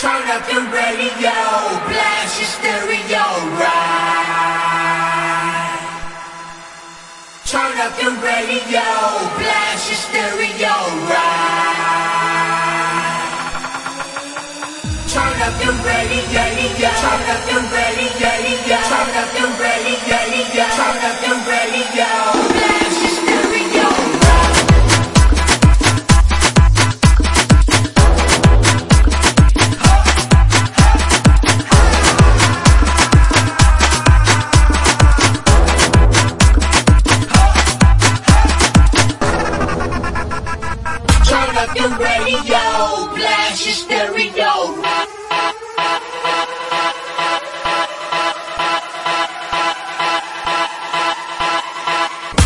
Turn up your radio, blast your stereo, right. Turn up your radio, blast your stereo, right. Turn up your radio, turn up your radio, turn up your radio, your stereo.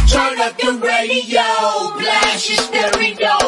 Turn up the radio, blast your stereo.